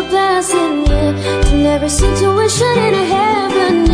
a blessing, yeah. To never see tuition in a heaven, yeah.